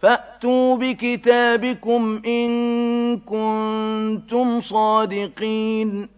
فَأْتُوا بِكِتَابِكُمْ إِن كُنتُمْ صَادِقِينَ.